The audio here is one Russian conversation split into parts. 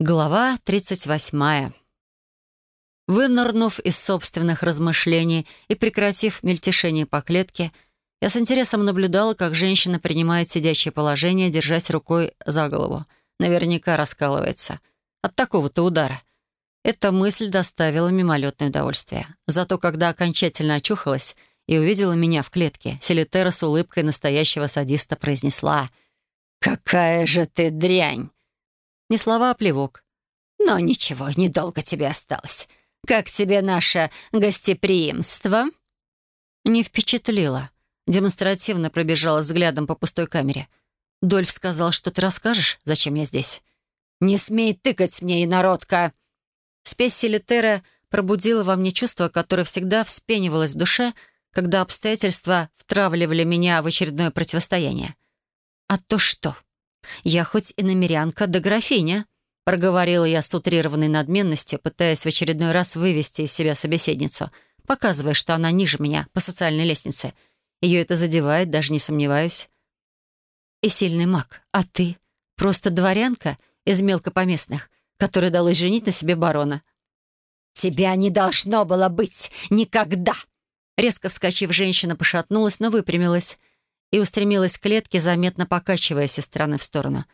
Глава 38. Вынырнув из собственных размышлений и прекратив мельтешение по клетке, я с интересом наблюдала, как женщина принимает сидящее положение, держась рукой за голову. Наверняка раскалывается. От такого-то удара. Эта мысль доставила мимолетное удовольствие. Зато когда окончательно очухалась и увидела меня в клетке, Селитера с улыбкой настоящего садиста произнесла «Какая же ты дрянь!» Не слова, а плевок. «Но ничего, недолго тебе осталось. Как тебе наше гостеприимство?» Не впечатлило. Демонстративно пробежала взглядом по пустой камере. «Дольф сказал, что ты расскажешь, зачем я здесь?» «Не смей тыкать мне, инородка!» Спесь Селитера пробудила во мне чувство, которое всегда вспенивалось в душе, когда обстоятельства втравливали меня в очередное противостояние. «А то что?» «Я хоть и намерянка, да графиня», — проговорила я с утрированной надменностью, пытаясь в очередной раз вывести из себя собеседницу, показывая, что она ниже меня по социальной лестнице. Ее это задевает, даже не сомневаюсь. «И сильный маг. А ты? Просто дворянка из мелкопоместных, которая далась женить на себе барона». «Тебя не должно было быть никогда!» Резко вскочив, женщина пошатнулась, но выпрямилась — и устремилась к клетке, заметно покачиваясь из стороны в сторону.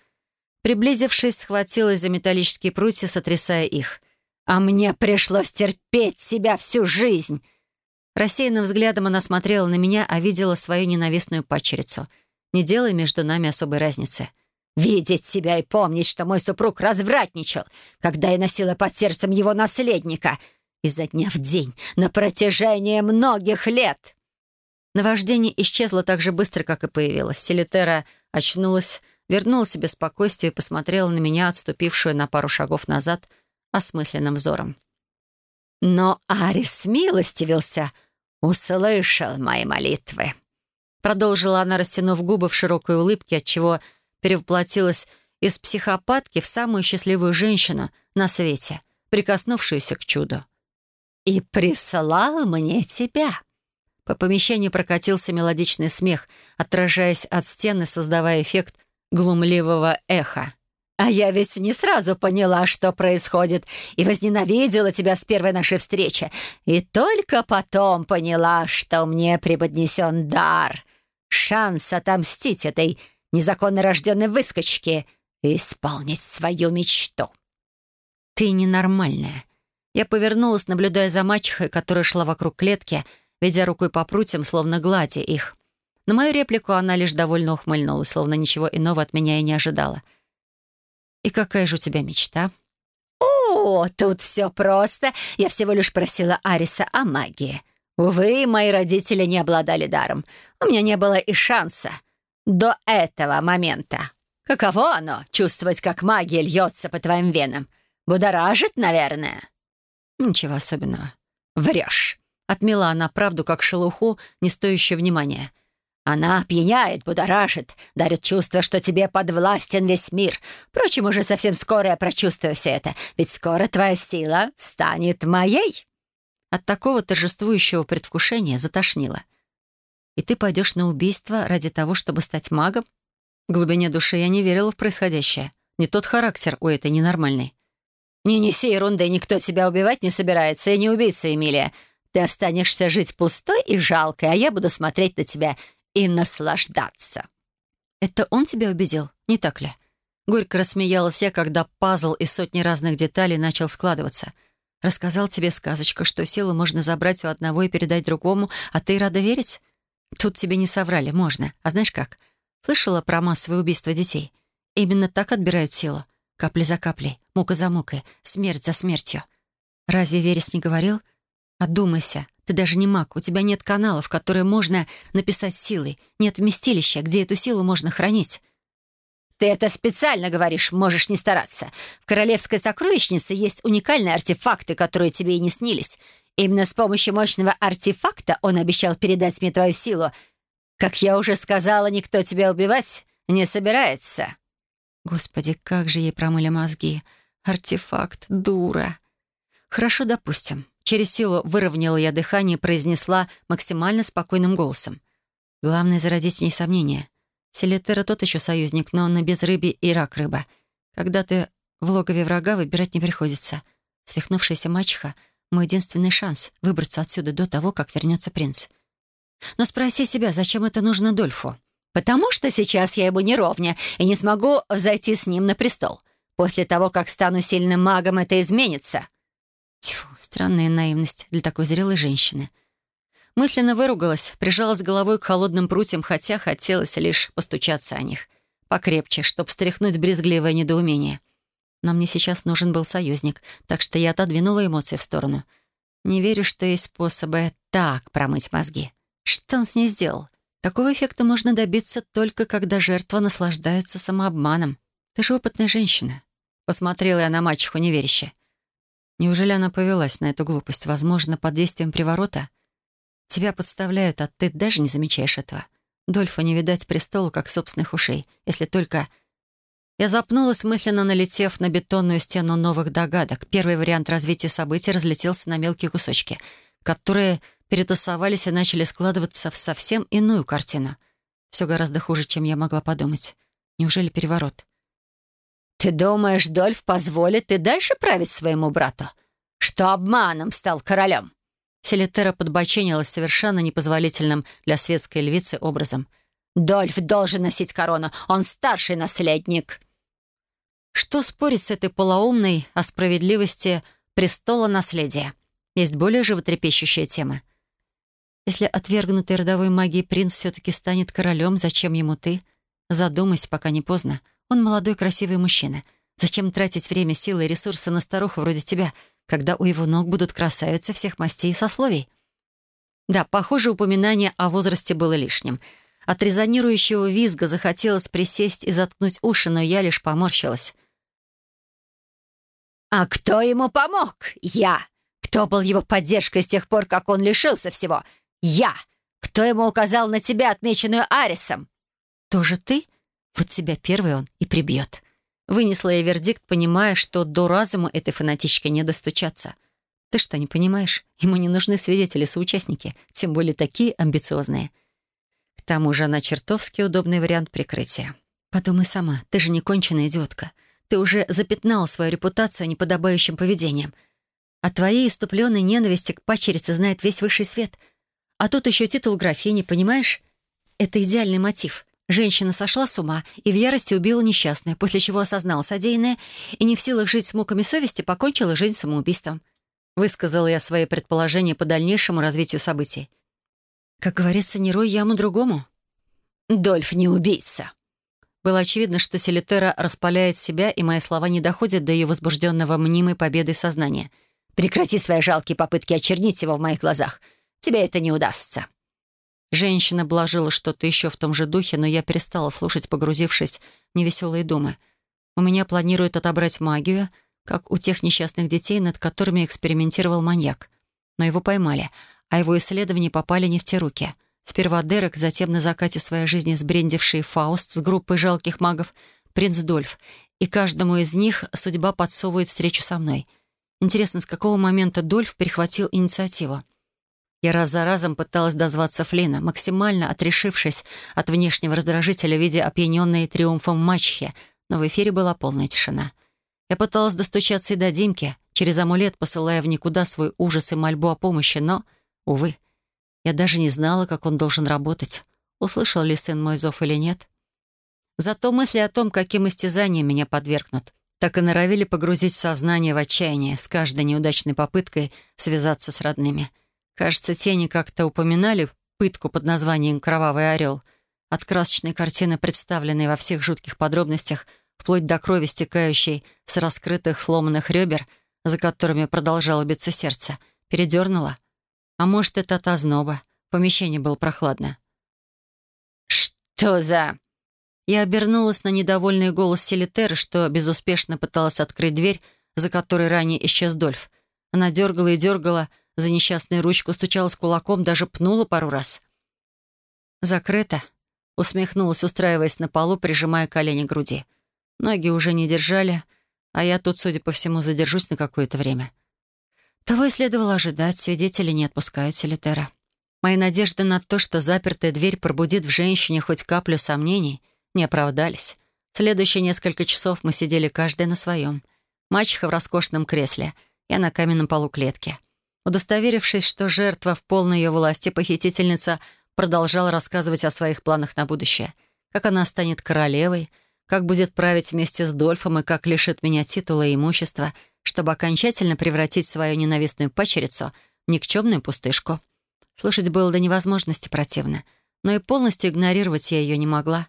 Приблизившись, схватилась за металлические прутья, сотрясая их. «А мне пришлось терпеть себя всю жизнь!» Рассеянным взглядом она смотрела на меня, а видела свою ненавистную падчерицу, не делая между нами особой разницы. «Видеть себя и помнить, что мой супруг развратничал, когда я носила под сердцем его наследника, изо дня в день, на протяжении многих лет!» Наваждение исчезло так же быстро, как и появилось. Селитера очнулась, вернула себе спокойствие и посмотрела на меня, отступившую на пару шагов назад, осмысленным взором. «Но Арис милостивился, услышал мои молитвы», продолжила она, растянув губы в широкой улыбке, отчего перевоплотилась из психопатки в самую счастливую женщину на свете, прикоснувшуюся к чуду. «И прислал мне тебя». По помещению прокатился мелодичный смех, отражаясь от стены, создавая эффект глумливого эха. «А я ведь не сразу поняла, что происходит, и возненавидела тебя с первой нашей встречи, и только потом поняла, что мне преподнесен дар, шанс отомстить этой незаконно рожденной выскочке и исполнить свою мечту». «Ты ненормальная». Я повернулась, наблюдая за мачехой, которая шла вокруг клетки, — ведя рукой по прутьям, словно гладя их. На мою реплику она лишь довольно ухмыльнулась, словно ничего иного от меня и не ожидала. «И какая же у тебя мечта?» «О, тут все просто. Я всего лишь просила Ариса о магии. Увы, мои родители не обладали даром. У меня не было и шанса. До этого момента. Каково оно — чувствовать, как магия льется по твоим венам? Будоражит, наверное?» «Ничего особенного». «Врешь. Отмела она правду как шелуху, не стоящую внимания. «Она опьяняет, будоражит, дарит чувство, что тебе подвластен весь мир. Впрочем, уже совсем скоро я прочувствую все это, ведь скоро твоя сила станет моей». От такого торжествующего предвкушения затошнило. «И ты пойдешь на убийство ради того, чтобы стать магом?» В глубине души я не верила в происходящее. Не тот характер у этой ненормальной. «Не неси ерунды, никто тебя убивать не собирается. Я не убийца, Эмилия. Ты останешься жить пустой и жалкой, а я буду смотреть на тебя и наслаждаться». «Это он тебя убедил, не так ли?» Горько рассмеялась я, когда пазл из сотни разных деталей начал складываться. «Рассказал тебе сказочку, что силу можно забрать у одного и передать другому, а ты рада верить? Тут тебе не соврали, можно. А знаешь как? Слышала про массовое убийство детей? Именно так отбирают силу. Капли за каплей, мука за мукой, смерть за смертью. Разве Верес не говорил, Одумайся, ты даже не маг, у тебя нет каналов, которые можно написать силой, нет вместилища, где эту силу можно хранить. Ты это специально говоришь, можешь не стараться. В королевской сокровищнице есть уникальные артефакты, которые тебе и не снились. Именно с помощью мощного артефакта он обещал передать мне твою силу. Как я уже сказала, никто тебя убивать не собирается. Господи, как же ей промыли мозги. Артефакт, дура. Хорошо, допустим. Через силу выровняла я дыхание и произнесла максимально спокойным голосом. Главное — зародить в ней сомнения. Селитера тот еще союзник, но он на безрыбье и рак рыба. Когда ты в логове врага выбирать не приходится. Свихнувшаяся мачеха — мой единственный шанс выбраться отсюда до того, как вернется принц. Но спроси себя, зачем это нужно Дольфу? «Потому что сейчас я ему не ровня и не смогу взойти с ним на престол. После того, как стану сильным магом, это изменится». Тьфу, странная наивность для такой зрелой женщины. Мысленно выругалась, прижалась головой к холодным прутьям, хотя хотелось лишь постучаться о них. Покрепче, чтоб стряхнуть брезгливое недоумение. Но мне сейчас нужен был союзник, так что я отодвинула эмоции в сторону. Не верю, что есть способы так промыть мозги. Что он с ней сделал? Такого эффекта можно добиться только когда жертва наслаждается самообманом. Ты же опытная женщина. Посмотрела я на мачеху неверяще. Неужели она повелась на эту глупость? Возможно, под действием приворота? Тебя подставляют, а ты даже не замечаешь этого. Дольфа не видать престолу, как собственных ушей, если только... Я запнулась, мысленно налетев на бетонную стену новых догадок. Первый вариант развития событий разлетелся на мелкие кусочки, которые перетасовались и начали складываться в совсем иную картину. Все гораздо хуже, чем я могла подумать. Неужели переворот? «Ты думаешь, Дольф позволит и дальше править своему брату? Что обманом стал королем?» Селитера подбоченилась совершенно непозволительным для светской львицы образом. «Дольф должен носить корону, он старший наследник!» Что спорить с этой полоумной о справедливости престола наследия? Есть более животрепещущая тема. Если отвергнутый родовой магией принц все-таки станет королем, зачем ему ты? Задумайся, пока не поздно. Он молодой красивый мужчина. Зачем тратить время, силы и ресурсы на старуху вроде тебя, когда у его ног будут красавицы всех мастей и сословий? Да, похоже, упоминание о возрасте было лишним. От резонирующего визга захотелось присесть и заткнуть уши, но я лишь поморщилась. «А кто ему помог? Я! Кто был его поддержкой с тех пор, как он лишился всего? Я! Кто ему указал на тебя, отмеченную Арисом?» «Тоже ты? Вот тебя первый он и прибьет». Вынесла я вердикт, понимая, что до разума этой фанатички не достучаться. «Ты что, не понимаешь? Ему не нужны свидетели-соучастники, тем более такие амбициозные». К тому же она чертовски удобный вариант прикрытия. «Подумай сама, ты же не конченая идиотка. Ты уже запятнала свою репутацию неподобающим поведением. О твоей иступленной ненависти к пачерице знает весь высший свет. А тут еще титул графини, понимаешь? Это идеальный мотив. Женщина сошла с ума и в ярости убила несчастную, после чего осознала содеянное и не в силах жить с муками совести, покончила жизнь самоубийством. Высказала я свои предположения по дальнейшему развитию событий. Как говорится, не рой яму другому. «Дольф не убийца», было очевидно, что Селитера распаляет себя, и мои слова не доходят до ее возбужденного мнимой победой сознания. «Прекрати свои жалкие попытки очернить его в моих глазах. Тебе это не удастся». Женщина блажила что-то еще в том же духе, но я перестала слушать, погрузившись в невеселые думы. У меня планируют отобрать магию, как у тех несчастных детей, над которыми экспериментировал маньяк. Но его поймали, а его исследования попали не в те руки — Сперва Дерек, затем на закате своей жизни сбрендивший Фауст с группой жалких магов, принц Дольф. И каждому из них судьба подсовывает встречу со мной. Интересно, с какого момента Дольф перехватил инициативу? Я раз за разом пыталась дозваться Флина, максимально отрешившись от внешнего раздражителя в виде опьяненной триумфом мачехи, но в эфире была полная тишина. Я пыталась достучаться и до Димки, через амулет посылая в никуда свой ужас и мольбу о помощи, но, увы, я даже не знала, как он должен работать. Услышал ли сын мой зов или нет. Зато мысли о том, каким истязанием меня подвергнут, так и норовили погрузить сознание в отчаяние с каждой неудачной попыткой связаться с родными. Кажется, тени как-то упоминали пытку под названием «Кровавый орел». От красочной картины, представленной во всех жутких подробностях, вплоть до крови, стекающей с раскрытых сломанных ребер, за которыми продолжало биться сердце, передернула — а может, это от озноба. В помещении было прохладно. «Что за...» Я обернулась на недовольный голос Селитеры, что безуспешно пыталась открыть дверь, за которой ранее исчез Дольф. Она дергала и дергала за несчастную ручку, стучалась кулаком, даже пнула пару раз. «Закрыто», — усмехнулась, устраиваясь на полу, прижимая колени к груди. Ноги уже не держали, а я тут, судя по всему, задержусь на какое-то время. Того и следовало ожидать, свидетели не отпускают Селитера. Мои надежды на то, что запертая дверь пробудит в женщине хоть каплю сомнений, не оправдались. Следующие несколько часов мы сидели каждый на своем. Мачеха в роскошном кресле, я на каменном полу клетки. Удостоверившись, что жертва в полной ее власти, похитительница продолжала рассказывать о своих планах на будущее. Как она станет королевой, как будет править вместе с Дольфом и как лишит меня титула и имущества, чтобы окончательно превратить свою ненавистную пачерицу в никчемную пустышку. Слушать было до невозможности противно, но и полностью игнорировать я ее не могла.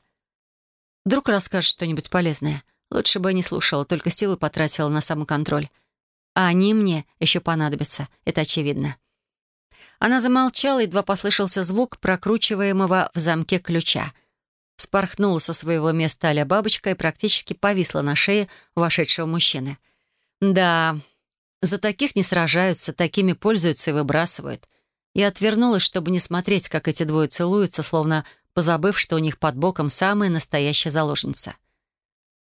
Вдруг расскажет что-нибудь полезное. Лучше бы не слушала, только силы потратила на самоконтроль. А они мне еще понадобятся, это очевидно. Она замолчала, едва послышался звук прокручиваемого в замке ключа. Спорхнула со своего места а бабочка и практически повисла на шее вошедшего мужчины. Да, за таких не сражаются, такими пользуются и выбрасывают. Я отвернулась, чтобы не смотреть, как эти двое целуются, словно позабыв, что у них под боком самая настоящая заложница.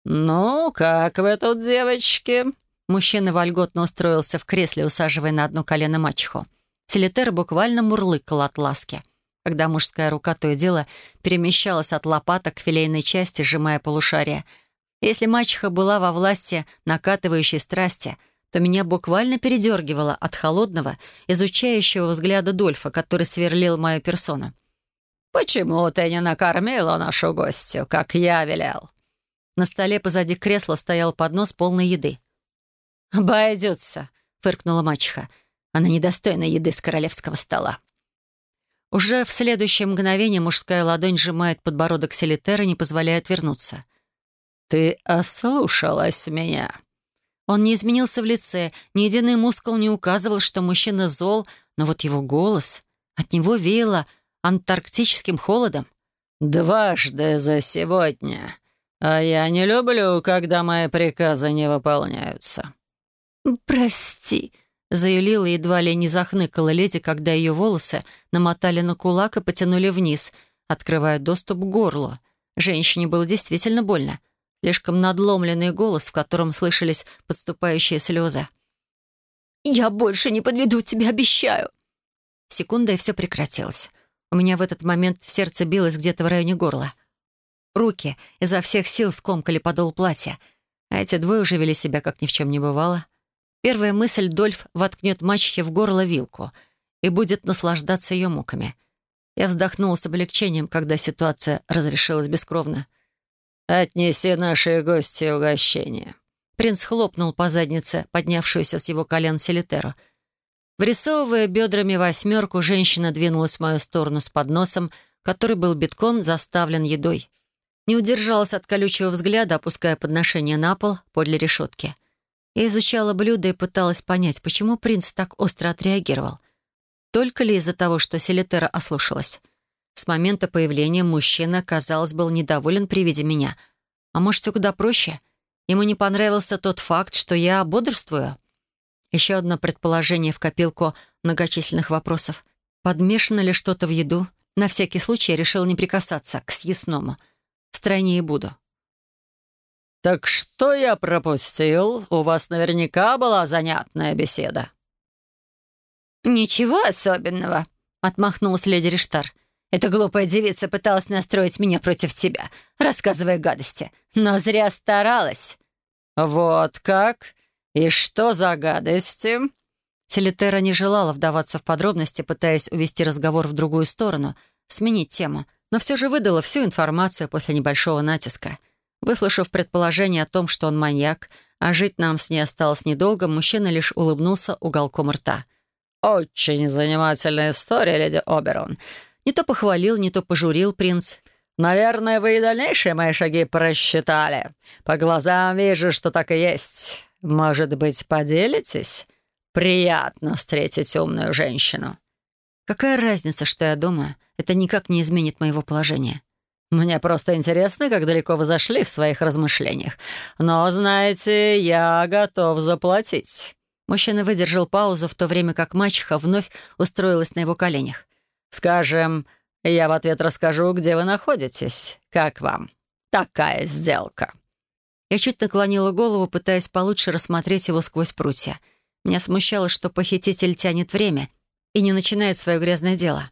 «Ну, как вы тут, девочки?» Мужчина вольготно устроился в кресле, усаживая на одно колено мачеху. Селитер буквально мурлыкал от ласки, когда мужская рука то и дело перемещалась от лопаток к филейной части, сжимая полушария. Если мачеха была во власти накатывающей страсти, то меня буквально передергивало от холодного, изучающего взгляда Дольфа, который сверлил мою персону. «Почему ты не накормила нашу гостью, как я велел?» На столе позади кресла стоял поднос полной еды. «Обойдется», — фыркнула мачеха. «Она недостойна еды с королевского стола». Уже в следующее мгновение мужская ладонь сжимает подбородок Селитера, не позволяя отвернуться. «Ты ослушалась меня». Он не изменился в лице, ни единый мускул не указывал, что мужчина зол, но вот его голос... От него веяло антарктическим холодом. «Дважды за сегодня. А я не люблю, когда мои приказы не выполняются». «Прости», — заявила едва ли не захныкала леди, когда ее волосы намотали на кулак и потянули вниз, открывая доступ к горлу. Женщине было действительно больно. Слишком надломленный голос, в котором слышались подступающие слезы. «Я больше не подведу тебя, обещаю!» Секунда, и все прекратилось. У меня в этот момент сердце билось где-то в районе горла. Руки изо всех сил скомкали подол платья, а эти двое уже вели себя, как ни в чем не бывало. Первая мысль — Дольф воткнет мачехе в горло вилку и будет наслаждаться ее муками. Я вздохнула с облегчением, когда ситуация разрешилась бескровно. «Отнеси нашей гости угощение». Принц хлопнул по заднице, поднявшуюся с его колен Селитеру — Врисовывая бедрами восьмерку, женщина двинулась в мою сторону с подносом, который был битком заставлен едой. Не удержалась от колючего взгляда, опуская подношение на пол подле решетки. Я изучала блюдо и пыталась понять, почему принц так остро отреагировал. Только ли из-за того, что Селитера ослушалась? С момента появления мужчина, казалось, был недоволен при виде меня. А может, все куда проще? Ему не понравился тот факт, что я бодрствую? Еще одно предположение в копилку многочисленных вопросов. Подмешано ли что-то в еду? На всякий случай я решил не прикасаться к съестному. И буду. «Так что я пропустил? У вас наверняка была занятная беседа». «Ничего особенного», — отмахнулась леди Риштар. «Эта глупая девица пыталась настроить меня против тебя, рассказывая гадости, но зря старалась». «Вот как? «И что за гадости?» Селитера не желала вдаваться в подробности, пытаясь увести разговор в другую сторону, сменить тему, но все же выдала всю информацию после небольшого натиска. Выслушав предположение о том, что он маньяк, а жить нам с ней осталось недолго, мужчина лишь улыбнулся уголком рта. «Очень занимательная история, леди Оберон. Не то похвалил, не то пожурил принц. Наверное, вы и дальнейшие мои шаги просчитали. По глазам вижу, что так и есть. «Может быть, поделитесь? Приятно встретить умную женщину». «Какая разница, что я думаю? Это никак не изменит моего положения». «Мне просто интересно, как далеко вы зашли в своих размышлениях. Но, знаете, я готов заплатить». Мужчина выдержал паузу, в то время как мачеха вновь устроилась на его коленях. «Скажем, я в ответ расскажу, где вы находитесь. Как вам? Такая сделка». Я чуть наклонила голову, пытаясь получше рассмотреть его сквозь прутья. Меня смущало, что похититель тянет время и не начинает свое грязное дело.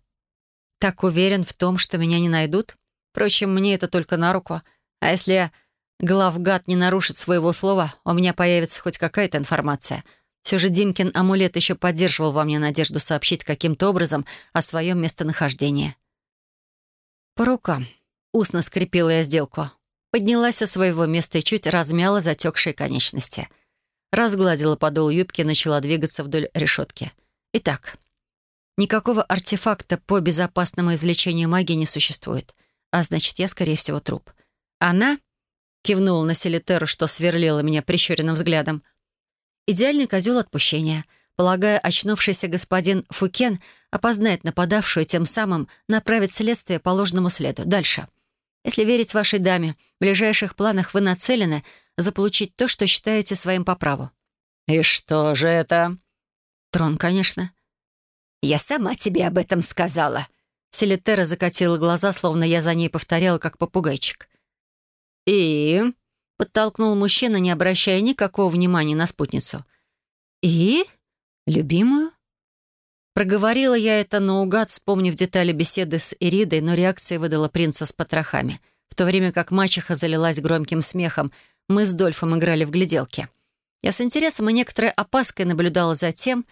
Так уверен в том, что меня не найдут? Впрочем, мне это только на руку. А если главгад не нарушит своего слова, у меня появится хоть какая-то информация. Все же Димкин амулет еще поддерживал во мне надежду сообщить каким-то образом о своем местонахождении. По рукам. Устно скрепила я сделку. Поднялась со своего места и чуть размяла затекшие конечности. Разгладила подол юбки и начала двигаться вдоль решетки. Итак, никакого артефакта по безопасному извлечению магии не существует. А значит, я, скорее всего, труп. Она кивнула на Селитеру, что сверлила меня прищуренным взглядом. Идеальный козел отпущения. Полагая, очнувшийся господин Фукен опознает нападавшую тем самым направит следствие по ложному следу. Дальше. Если верить вашей даме, в ближайших планах вы нацелены заполучить то, что считаете своим по праву. «И что же это?» «Трон, конечно». «Я сама тебе об этом сказала». Селитера закатила глаза, словно я за ней повторяла, как попугайчик. «И?» — подтолкнул мужчина, не обращая никакого внимания на спутницу. «И? Любимую?» Проговорила я это наугад, вспомнив детали беседы с Иридой, но реакция выдала принца с потрохами. В то время как мачеха залилась громким смехом, мы с Дольфом играли в гляделки. Я с интересом и некоторой опаской наблюдала за тем,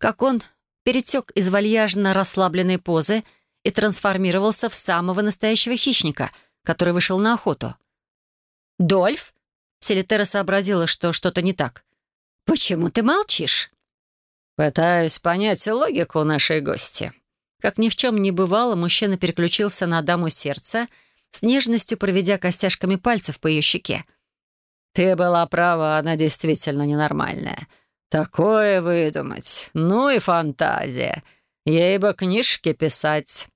как он перетек из вальяжно расслабленной позы и трансформировался в самого настоящего хищника, который вышел на охоту. «Дольф?» Селитера сообразила, что что-то не так. «Почему ты молчишь?» «Пытаюсь понять логику нашей гости». Как ни в чем не бывало, мужчина переключился на даму сердца, с нежностью проведя костяшками пальцев по ее щеке. «Ты была права, она действительно ненормальная. Такое выдумать. Ну и фантазия. Ей бы книжки писать».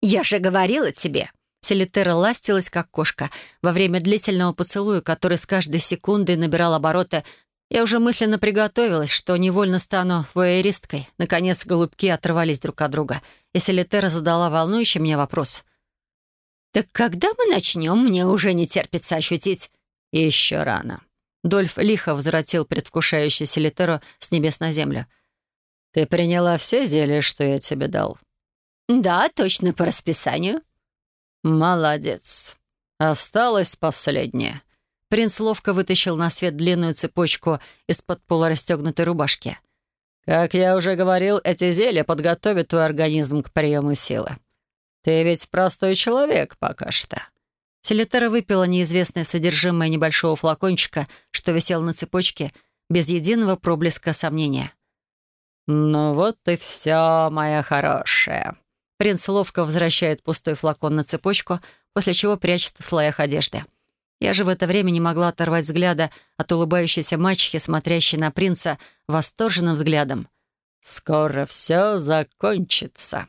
«Я же говорила тебе». Селитера ластилась, как кошка, во время длительного поцелуя, который с каждой секундой набирал обороты я уже мысленно приготовилась, что невольно стану воэристкой. Наконец, голубки оторвались друг от друга, и Селитера задала волнующий меня вопрос. «Так когда мы начнем? Мне уже не терпится ощутить». «Еще рано». Дольф лихо возвратил предвкушающую Селитеру с небес на землю. «Ты приняла все зелья, что я тебе дал?» «Да, точно по расписанию». «Молодец. Осталось последнее». Принц ловко вытащил на свет длинную цепочку из-под полурастегнутой рубашки. «Как я уже говорил, эти зелья подготовят твой организм к приему силы. Ты ведь простой человек пока что». Селитера выпила неизвестное содержимое небольшого флакончика, что висел на цепочке, без единого проблеска сомнения. «Ну вот и все, моя хорошая». Принц ловко возвращает пустой флакон на цепочку, после чего прячет в слоях одежды. Я же в это время не могла оторвать взгляда от улыбающейся мачехи, смотрящей на принца восторженным взглядом. «Скоро все закончится».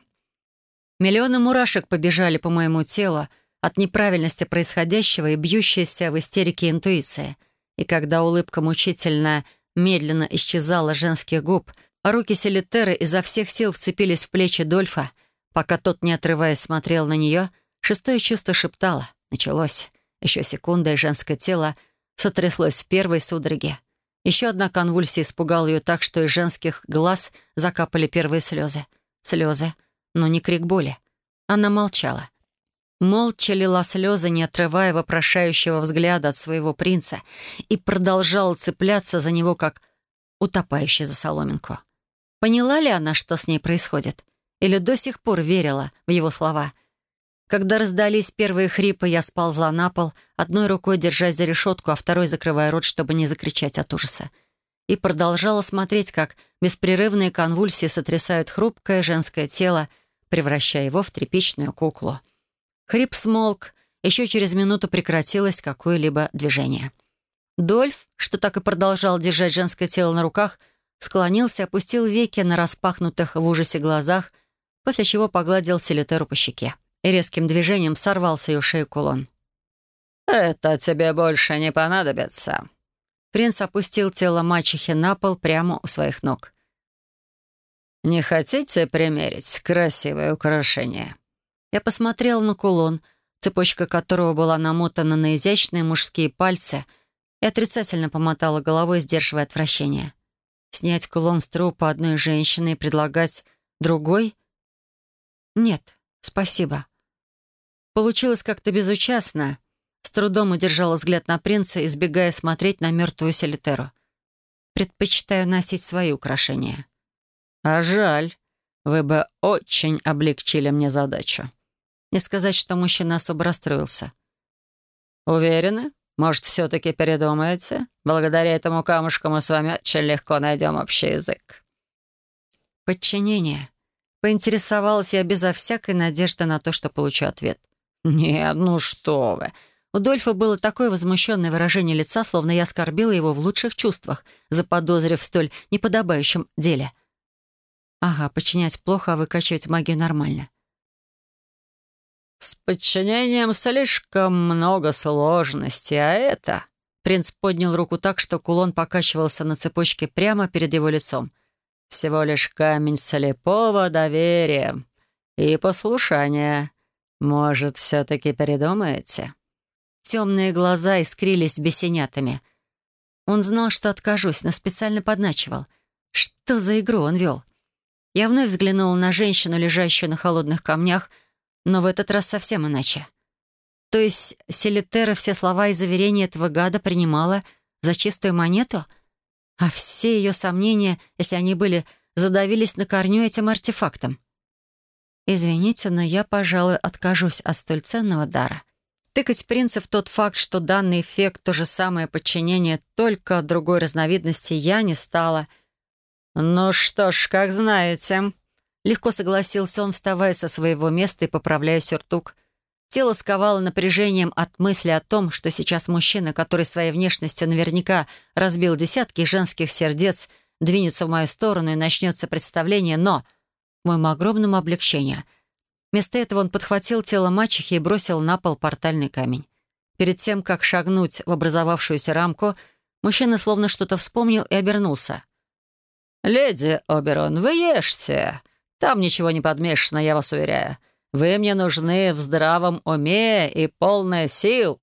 Миллионы мурашек побежали по моему телу от неправильности происходящего и бьющейся в истерике интуиции. И когда улыбка мучительно, медленно исчезала женских губ, а руки Селитеры изо всех сил вцепились в плечи Дольфа, пока тот, не отрываясь, смотрел на нее, шестое чувство шептало «Началось». Еще секунда, и женское тело сотряслось в первой судороге. Еще одна конвульсия испугала ее так, что из женских глаз закапали первые слезы. Слезы, но не крик боли. Она молчала. Молча лила слезы, не отрывая вопрошающего взгляда от своего принца, и продолжала цепляться за него, как утопающий за соломинку. Поняла ли она, что с ней происходит? Или до сих пор верила в его слова? Когда раздались первые хрипы, я сползла на пол, одной рукой держась за решетку, а второй закрывая рот, чтобы не закричать от ужаса. И продолжала смотреть, как беспрерывные конвульсии сотрясают хрупкое женское тело, превращая его в тряпичную куклу. Хрип смолк, еще через минуту прекратилось какое-либо движение. Дольф, что так и продолжал держать женское тело на руках, склонился, опустил веки на распахнутых в ужасе глазах, после чего погладил Селитеру по щеке и резким движением сорвал с ее шеи кулон. «Это тебе больше не понадобится». Принц опустил тело мачехи на пол прямо у своих ног. «Не хотите примерить красивое украшение?» Я посмотрел на кулон, цепочка которого была намотана на изящные мужские пальцы, и отрицательно помотала головой, сдерживая отвращение. Снять кулон с трупа одной женщины и предлагать другой? Нет, спасибо. Получилось как-то безучастно. С трудом удержала взгляд на принца, избегая смотреть на мертвую Селитеру. Предпочитаю носить свои украшения. А жаль. Вы бы очень облегчили мне задачу. Не сказать, что мужчина особо расстроился. Уверены? Может, все-таки передумаете? Благодаря этому камушку мы с вами очень легко найдем общий язык. Подчинение. Поинтересовалась я безо всякой надежды на то, что получу ответ. «Нет, ну что вы!» У Дольфа было такое возмущенное выражение лица, словно я оскорбила его в лучших чувствах, заподозрив в столь неподобающем деле. Ага, подчинять плохо, а выкачивать магию нормально. «С подчинением слишком много сложностей, а это...» Принц поднял руку так, что кулон покачивался на цепочке прямо перед его лицом. «Всего лишь камень слепого доверия и послушания. Может, все-таки передумаете?» Темные глаза искрились бесенятами. Он знал, что откажусь, но специально подначивал. Что за игру он вел? Я вновь взглянула на женщину, лежащую на холодных камнях, но в этот раз совсем иначе. То есть Селитера все слова и заверения этого гада принимала за чистую монету? А все ее сомнения, если они были, задавились на корню этим артефактом. Извините, но я, пожалуй, откажусь от столь ценного дара. Тыкать принца в тот факт, что данный эффект — то же самое подчинение, только другой разновидности, я не стала. «Ну что ж, как знаете». Легко согласился он, вставая со своего места и поправляя сюртук. Тело сковало напряжением от мысли о том, что сейчас мужчина, который своей внешностью наверняка разбил десятки женских сердец, двинется в мою сторону и начнется представление, но, к моему огромному облегчению — Вместо этого он подхватил тело мачехи и бросил на пол портальный камень. Перед тем, как шагнуть в образовавшуюся рамку, мужчина словно что-то вспомнил и обернулся. «Леди Оберон, вы ешьте. Там ничего не подмешано, я вас уверяю. Вы мне нужны в здравом уме и полная сил».